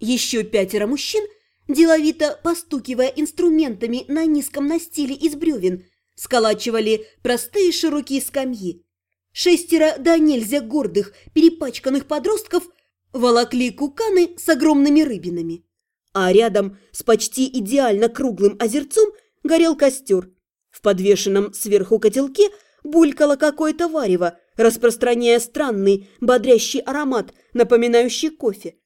Еще пятеро мужчин, деловито постукивая инструментами на низком настиле из бревен, сколачивали простые широкие скамьи. Шестеро да нельзя гордых, перепачканных подростков волокли куканы с огромными рыбинами. А рядом с почти идеально круглым озерцом горел костер. В подвешенном сверху котелке булькало какое-то варево, распространяя странный, бодрящий аромат, напоминающий кофе.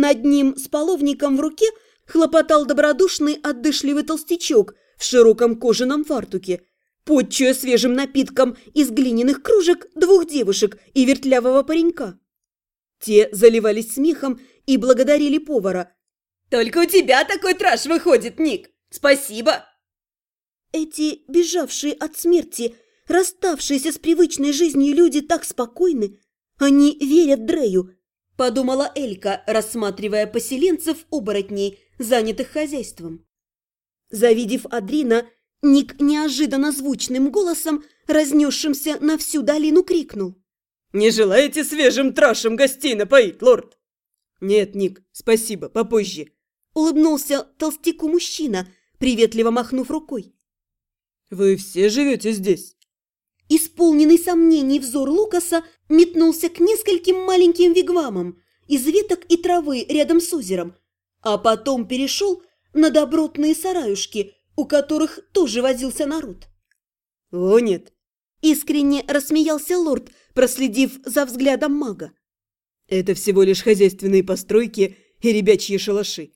Над ним с половником в руке хлопотал добродушный, отдышливый толстячок в широком кожаном фартуке, подчуя свежим напитком из глиняных кружек двух девушек и вертлявого паренька. Те заливались смехом и благодарили повара. «Только у тебя такой траш выходит, Ник! Спасибо!» Эти бежавшие от смерти, расставшиеся с привычной жизнью люди так спокойны. Они верят Дрею, подумала Элька, рассматривая поселенцев-оборотней, занятых хозяйством. Завидев Адрина, Ник неожиданно звучным голосом, разнесшимся на всю долину, крикнул. «Не желаете свежим трашем гостей напоить, лорд?» «Нет, Ник, спасибо, попозже», — улыбнулся толстяку мужчина, приветливо махнув рукой. «Вы все живете здесь?» Исполненный сомнений взор Лукаса метнулся к нескольким маленьким вигвамам из веток и травы рядом с озером, а потом перешел на добротные сараюшки, у которых тоже возился народ. «О, нет!» – искренне рассмеялся лорд, проследив за взглядом мага. «Это всего лишь хозяйственные постройки и ребячьи шалаши.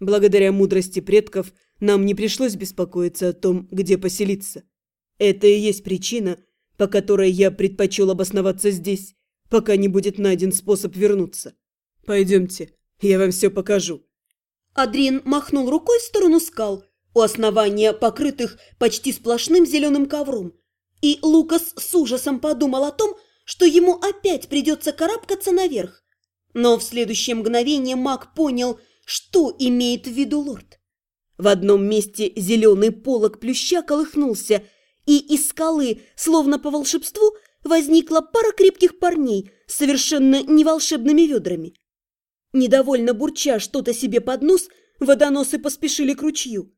Благодаря мудрости предков нам не пришлось беспокоиться о том, где поселиться. Это и есть причина, по которой я предпочел обосноваться здесь, пока не будет найден способ вернуться. Пойдемте, я вам все покажу». Адрин махнул рукой в сторону скал, у основания покрытых почти сплошным зеленым ковром. И Лукас с ужасом подумал о том, что ему опять придется карабкаться наверх. Но в следующее мгновение маг понял, что имеет в виду лорд. В одном месте зеленый полог плюща колыхнулся, и из скалы, словно по волшебству, возникла пара крепких парней с совершенно неволшебными ведрами. Недовольно бурча что-то себе под нос, водоносы поспешили к ручью.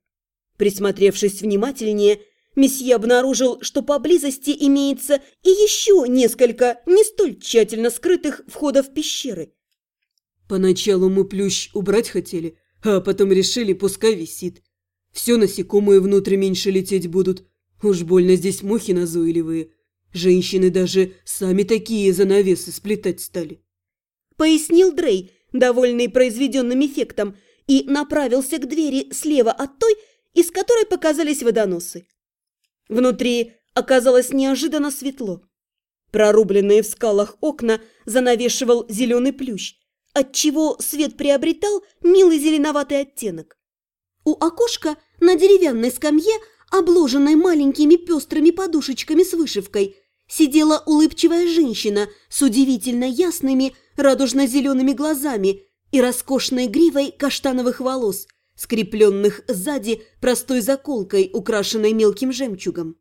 Присмотревшись внимательнее, месье обнаружил, что поблизости имеется и еще несколько не столь тщательно скрытых входов пещеры. Поначалу мы плющ убрать хотели, а потом решили, пускай висит. Все насекомые внутрь меньше лететь будут. Уж больно здесь мухи назойливые. Женщины даже сами такие занавесы сплетать стали. Пояснил Дрей, довольный произведенным эффектом, и направился к двери слева от той, из которой показались водоносы. Внутри оказалось неожиданно светло. Прорубленные в скалах окна занавешивал зеленый плющ, отчего свет приобретал милый зеленоватый оттенок. У окошка на деревянной скамье, обложенной маленькими пестрыми подушечками с вышивкой, сидела улыбчивая женщина с удивительно ясными радужно-зелеными глазами и роскошной гривой каштановых волос, скрепленных сзади простой заколкой, украшенной мелким жемчугом.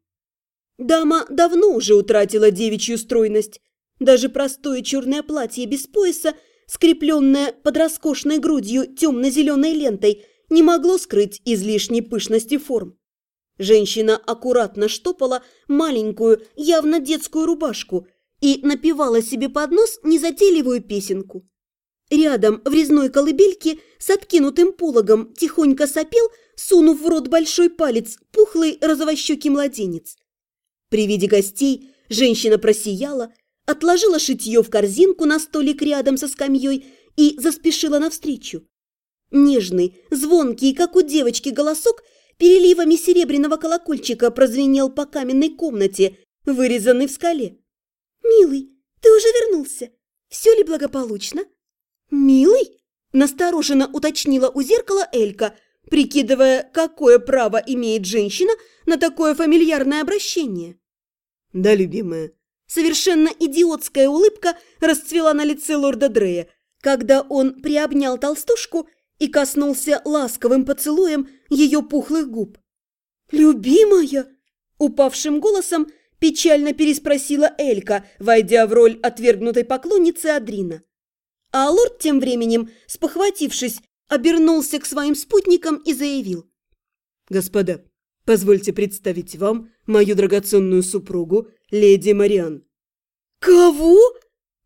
Дама давно уже утратила девичью стройность. Даже простое черное платье без пояса, скрепленное под роскошной грудью темно-зеленой лентой, не могло скрыть излишней пышности форм. Женщина аккуратно штопала маленькую, явно детскую рубашку и напевала себе под нос незатейливую песенку. Рядом в резной колыбельке с откинутым пологом тихонько сопел, сунув в рот большой палец, пухлый розовощекий младенец. При виде гостей женщина просияла, отложила шитье в корзинку на столик рядом со скамьей и заспешила навстречу. Нежный, звонкий, как у девочки, голосок переливами серебряного колокольчика прозвенел по каменной комнате, вырезанной в скале. «Милый, ты уже вернулся? Все ли благополучно?» «Милый?» – настороженно уточнила у зеркала Элька, прикидывая, какое право имеет женщина на такое фамильярное обращение. «Да, любимая». Совершенно идиотская улыбка расцвела на лице лорда Дрея, когда он приобнял толстушку и коснулся ласковым поцелуем ее пухлых губ. «Любимая!» – упавшим голосом печально переспросила Элька, войдя в роль отвергнутой поклонницы Адрина. А лорд тем временем, спохватившись, обернулся к своим спутникам и заявил. «Господа, позвольте представить вам мою драгоценную супругу, леди Мариан». «Кого?»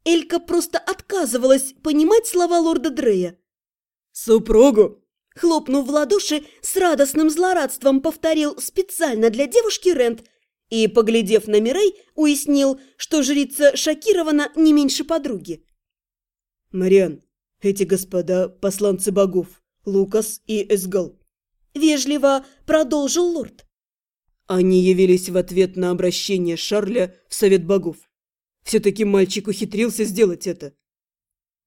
Элька просто отказывалась понимать слова лорда Дрея. «Супругу!» Хлопнув в ладоши, с радостным злорадством повторил специально для девушки Рент и, поглядев на Мирей, уяснил, что жрица шокирована не меньше подруги. «Мариан, эти господа – посланцы богов, Лукас и Эсгал». Вежливо продолжил лорд. Они явились в ответ на обращение Шарля в Совет богов. Все-таки мальчик ухитрился сделать это.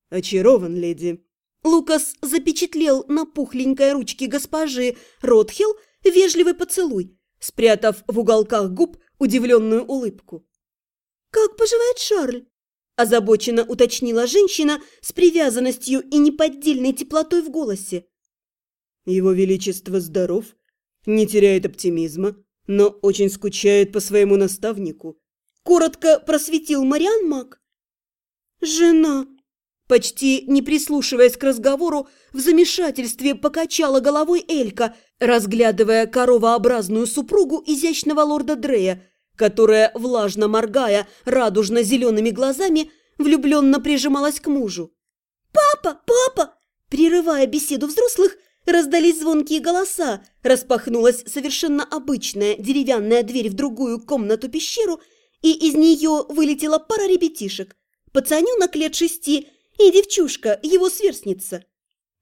«Очарован, леди», Лукас запечатлел на пухленькой ручке госпожи Ротхилл вежливый поцелуй, спрятав в уголках губ удивленную улыбку. «Как поживает Шарль?» – озабоченно уточнила женщина с привязанностью и неподдельной теплотой в голосе. «Его Величество здоров, не теряет оптимизма, но очень скучает по своему наставнику», – коротко просветил Мариан Мак. «Жена!» Почти не прислушиваясь к разговору, в замешательстве покачала головой Элька, разглядывая коровообразную супругу изящного лорда Дрея, которая, влажно моргая радужно-зелеными глазами, влюбленно прижималась к мужу. «Папа! Папа!» Прерывая беседу взрослых, раздались звонкие голоса, распахнулась совершенно обычная деревянная дверь в другую комнату-пещеру, и из нее вылетела пара ребятишек. Пацаненок лет шести – и девчушка, его сверстница.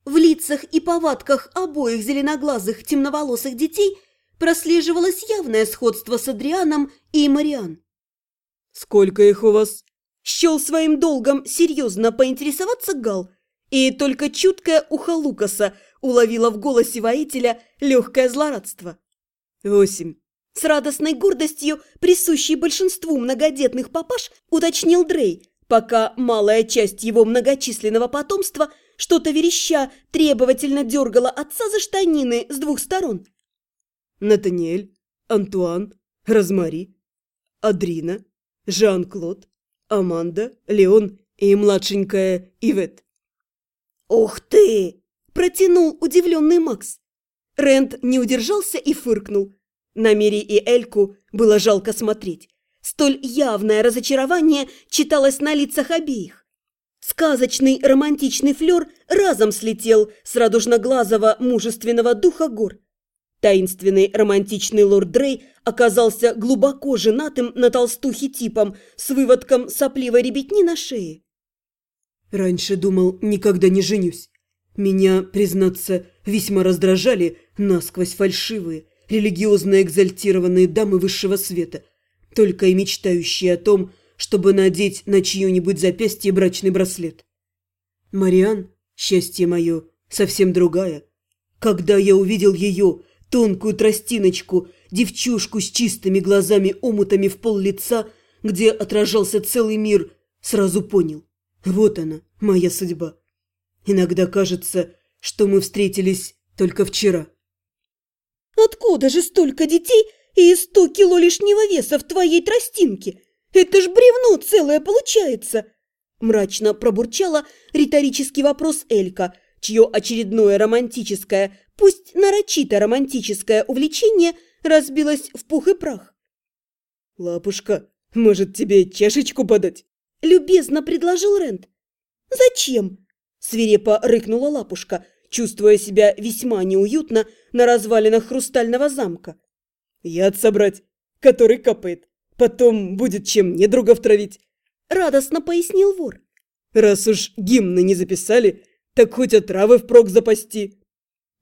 В лицах и повадках обоих зеленоглазых темноволосых детей прослеживалось явное сходство с Адрианом и Мариан. «Сколько их у вас?» Счел своим долгом серьезно поинтересоваться Гал, и только чуткое ухо Лукаса уловило в голосе воителя легкое злорадство. «Восемь». С радостной гордостью, присущей большинству многодетных папаш, уточнил Дрей, пока малая часть его многочисленного потомства, что-то вереща, требовательно дергала отца за штанины с двух сторон. Натаниэль, Антуан, Розмари, Адрина, Жан-Клод, Аманда, Леон и младшенькая Ивет. «Ух ты!» – протянул удивленный Макс. Рэнд не удержался и фыркнул. На Мири и Эльку было жалко смотреть. Столь явное разочарование читалось на лицах обеих. Сказочный романтичный флер разом слетел с радужноглазого мужественного духа гор. Таинственный романтичный лорд Дрей оказался глубоко женатым на толстухе типом с выводком сопливой ребятни на шее. «Раньше думал, никогда не женюсь. Меня, признаться, весьма раздражали насквозь фальшивые, религиозно экзальтированные дамы высшего света – только и мечтающие о том, чтобы надеть на чье-нибудь запястье брачный браслет. Мариан, счастье мое, совсем другая. Когда я увидел ее, тонкую тростиночку, девчушку с чистыми глазами-омутами в пол лица, где отражался целый мир, сразу понял. Вот она, моя судьба. Иногда кажется, что мы встретились только вчера. «Откуда же столько детей и сто кило лишнего веса в твоей тростинке. Это ж бревно целое получается!» Мрачно пробурчала риторический вопрос Элька, чье очередное романтическое, пусть нарочито романтическое увлечение разбилось в пух и прах. «Лапушка, может, тебе чашечку подать?» – любезно предложил Рент. «Зачем?» – свирепо рыкнула Лапушка, чувствуя себя весьма неуютно на развалинах хрустального замка. Яд собрать, который капает. Потом будет чем недругов травить. Радостно пояснил вор. Раз уж гимны не записали, так хоть отравы впрок запасти.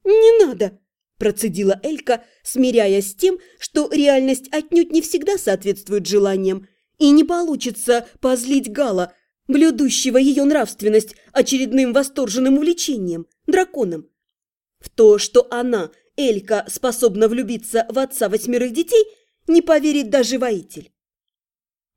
Не надо, процедила Элька, смиряясь с тем, что реальность отнюдь не всегда соответствует желаниям, и не получится позлить Гала, блюдущего ее нравственность очередным восторженным увлечением, драконом. В то, что она Элька способна влюбиться в отца восьмерых детей, не поверит даже воитель.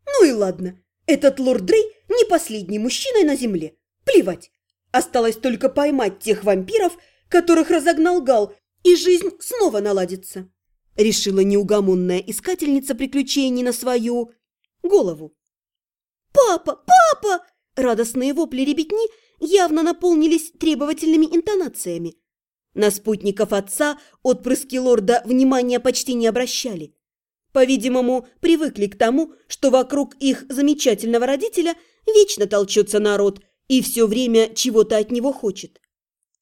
Ну и ладно, этот лорд Дрей не последний мужчина на земле. Плевать. Осталось только поймать тех вампиров, которых разогнал Гал, и жизнь снова наладится. Решила неугомонная искательница приключений на свою голову. «Папа! Папа!» Радостные вопли ребятни явно наполнились требовательными интонациями. На спутников отца отпрыски лорда внимания почти не обращали. По-видимому, привыкли к тому, что вокруг их замечательного родителя вечно толчется народ и все время чего-то от него хочет.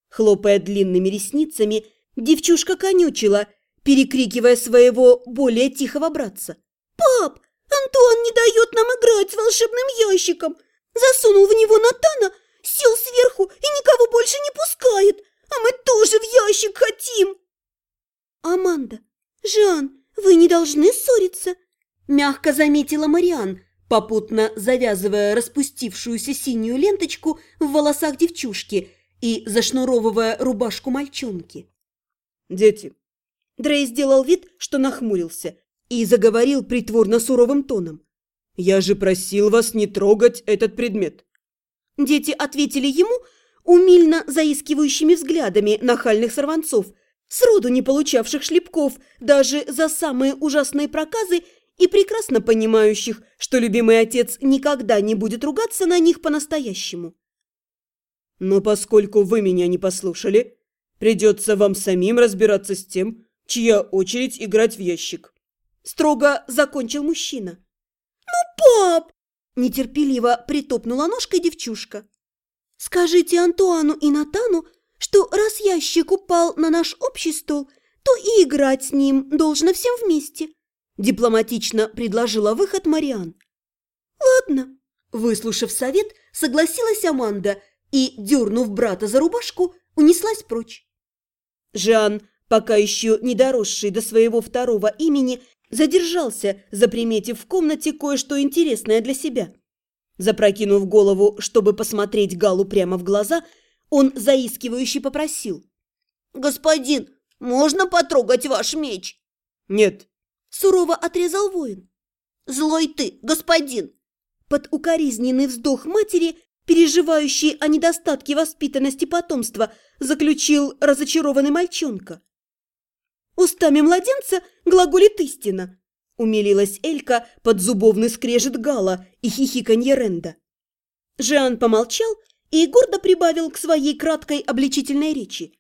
Хлопая длинными ресницами, девчушка конючила, перекрикивая своего более тихого братца. «Пап, Антуан не дает нам играть с волшебным ящиком! Засунул в него Натана, сел сверху и никого больше не пускает, а мы тоже в ящик хотим!» «Аманда, Жан, вы не должны ссориться!» Мягко заметила Мариан, попутно завязывая распустившуюся синюю ленточку в волосах девчушки и зашнуровывая рубашку мальчонки. «Дети!» Дрей сделал вид, что нахмурился, и заговорил притворно суровым тоном. «Я же просил вас не трогать этот предмет!» Дети ответили ему умильно заискивающими взглядами нахальных сорванцов, сроду не получавших шлепков даже за самые ужасные проказы и прекрасно понимающих, что любимый отец никогда не будет ругаться на них по-настоящему. «Но поскольку вы меня не послушали, придется вам самим разбираться с тем, чья очередь играть в ящик». Строго закончил мужчина. «Ну, пап!» – нетерпеливо притопнула ножкой девчушка. «Скажите Антуану и Натану, что раз ящик упал на наш общий стол, то и играть с ним должно всем вместе», – дипломатично предложила выход Мариан. «Ладно», – выслушав совет, согласилась Аманда и, дернув брата за рубашку, унеслась прочь. Жан, пока еще не доросший до своего второго имени, Задержался, заприметив в комнате кое-что интересное для себя. Запрокинув голову, чтобы посмотреть Галу прямо в глаза, он заискивающе попросил. «Господин, можно потрогать ваш меч?» «Нет», – сурово отрезал воин. «Злой ты, господин!» Под укоризненный вздох матери, переживающий о недостатке воспитанности потомства, заключил разочарованный мальчонка. Устами младенца глаголит истина. Умилилась Элька под зубовный скрежет Гала и хихиканье Ренда. Жан помолчал и гордо прибавил к своей краткой обличительной речи.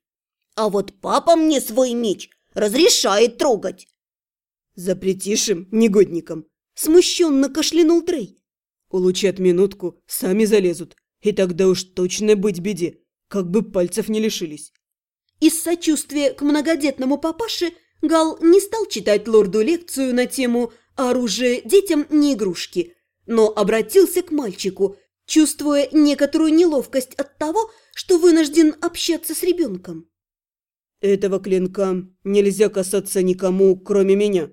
«А вот папа мне свой меч разрешает трогать!» «Запретишь им, негодникам!» Смущенно кашлянул Трей. «Улучат минутку, сами залезут, и тогда уж точно быть беде, как бы пальцев не лишились!» Из сочувствия к многодетному папаше Гал не стал читать лорду лекцию на тему «Оружие детям не игрушки», но обратился к мальчику, чувствуя некоторую неловкость от того, что вынужден общаться с ребенком. «Этого клинка нельзя касаться никому, кроме меня».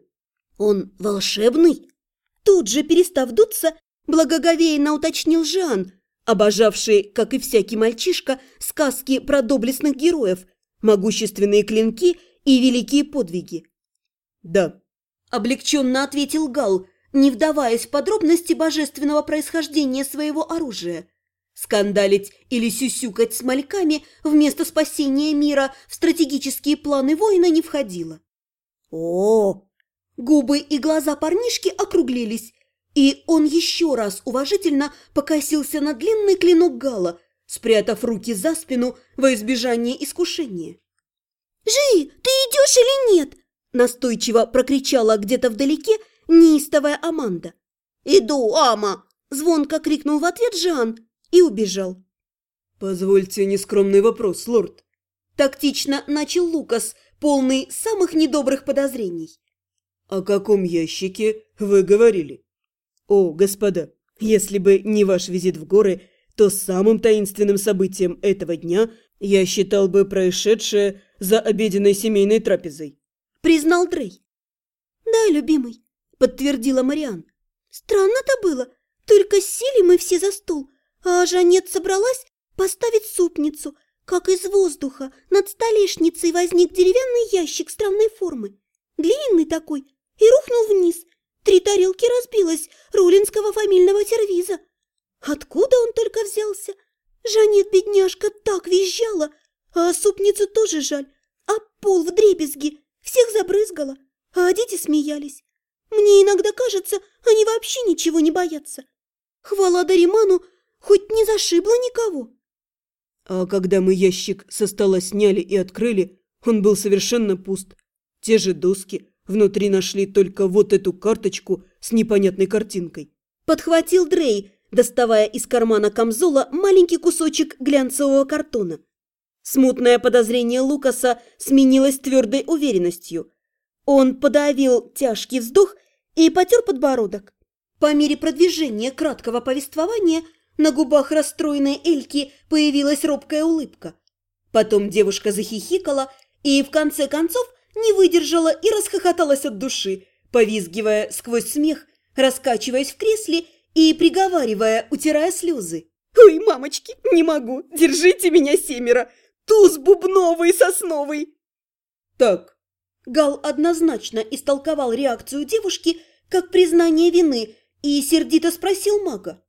«Он волшебный?» Тут же, перестав дуться, благоговейно уточнил Жан, обожавший, как и всякий мальчишка, сказки про доблестных героев – могущественные клинки и великие подвиги. «Да», – облегченно ответил Гал, не вдаваясь в подробности божественного происхождения своего оружия. Скандалить или сюсюкать с мальками вместо спасения мира в стратегические планы воина не входило. О, Губы и глаза парнишки округлились, и он еще раз уважительно покосился на длинный клинок Гала, спрятав руки за спину во избежание искушения. «Жи, ты идешь или нет?» – настойчиво прокричала где-то вдалеке неистовая Аманда. «Иду, Ама!» – звонко крикнул в ответ Жан и убежал. «Позвольте нескромный вопрос, лорд». Тактично начал Лукас, полный самых недобрых подозрений. «О каком ящике вы говорили?» «О, господа, если бы не ваш визит в горы, то самым таинственным событием этого дня я считал бы происшедшее за обеденной семейной трапезой. Признал Дрей. Да, любимый, подтвердила Мариан. Странно-то было. Только сели мы все за стол, а Жанет собралась поставить супницу, как из воздуха над столешницей возник деревянный ящик странной формы. Длинный такой, и рухнул вниз. Три тарелки разбилось рулинского фамильного сервиза. Откуда он только взялся? Жанет, бедняжка, так визжала, а супницу тоже жаль, пол в дребезги, всех забрызгала, а дети смеялись. Мне иногда кажется, они вообще ничего не боятся. Хвала Дариману, хоть не зашибла никого. А когда мы ящик со стола сняли и открыли, он был совершенно пуст. Те же доски, внутри нашли только вот эту карточку с непонятной картинкой. Подхватил Дрей, доставая из кармана камзола маленький кусочек глянцевого картона. Смутное подозрение Лукаса сменилось твердой уверенностью. Он подавил тяжкий вздох и потер подбородок. По мере продвижения краткого повествования на губах расстроенной Эльки появилась робкая улыбка. Потом девушка захихикала и, в конце концов, не выдержала и расхохоталась от души, повизгивая сквозь смех, раскачиваясь в кресле и приговаривая, утирая слезы. «Ой, мамочки, не могу! Держите меня, семеро! Туз бубновый сосновый!» Так, Гал однозначно истолковал реакцию девушки как признание вины и сердито спросил мага.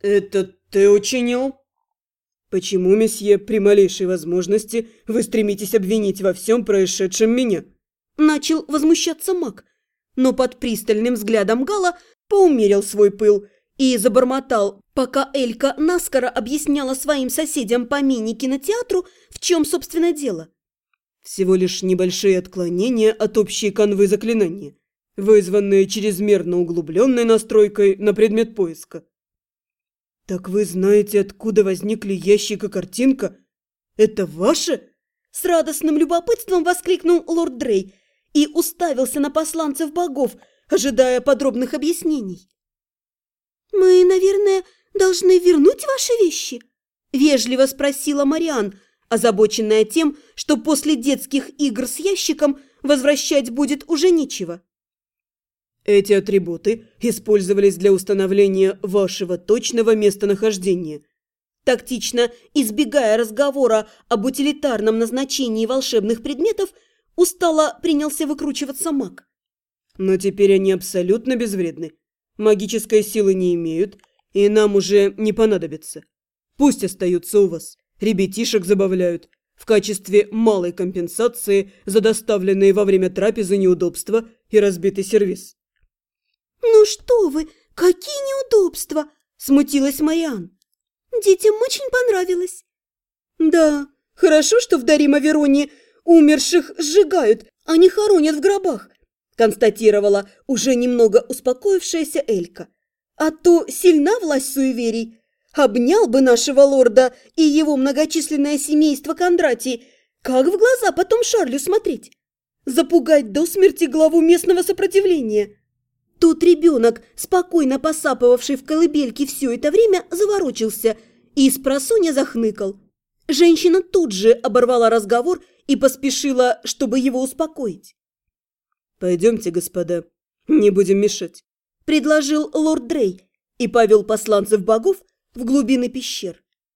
это ты учинил? Почему, месье, при малейшей возможности вы стремитесь обвинить во всем происшедшем меня? Начал возмущаться маг, но под пристальным взглядом Гала поумерил свой пыл и забормотал, пока Элька наскоро объясняла своим соседям по мини-кинотеатру, в чем, собственно, дело. Всего лишь небольшие отклонения от общей канвы заклинания, вызванные чрезмерно углубленной настройкой на предмет поиска. «Так вы знаете, откуда возникли ящик и картинка? Это ваше?» С радостным любопытством воскликнул лорд Дрей и уставился на посланцев богов, ожидая подробных объяснений. «Мы, наверное, должны вернуть ваши вещи?» – вежливо спросила Мариан, озабоченная тем, что после детских игр с ящиком возвращать будет уже нечего. Эти атрибуты использовались для установления вашего точного местонахождения. Тактично избегая разговора об утилитарном назначении волшебных предметов, устало принялся выкручиваться маг. Но теперь они абсолютно безвредны. Магической силы не имеют, и нам уже не понадобятся. Пусть остаются у вас. Ребятишек забавляют. В качестве малой компенсации за доставленные во время трапезы неудобства и разбитый сервис. «Ну что вы, какие неудобства!» – смутилась Мариан. «Детям очень понравилось». «Да, хорошо, что в Дарима Вероне умерших сжигают, а не хоронят в гробах», – констатировала уже немного успокоившаяся Элька. «А то сильна власть суеверий. Обнял бы нашего лорда и его многочисленное семейство Кондратий. Как в глаза потом Шарлю смотреть? Запугать до смерти главу местного сопротивления». Тут ребенок, спокойно посапывавший в колыбельке все это время, заворочился и с просонья захныкал. Женщина тут же оборвала разговор и поспешила, чтобы его успокоить. «Пойдемте, господа, не будем мешать», – предложил лорд Дрей и повел посланцев богов в глубины пещер.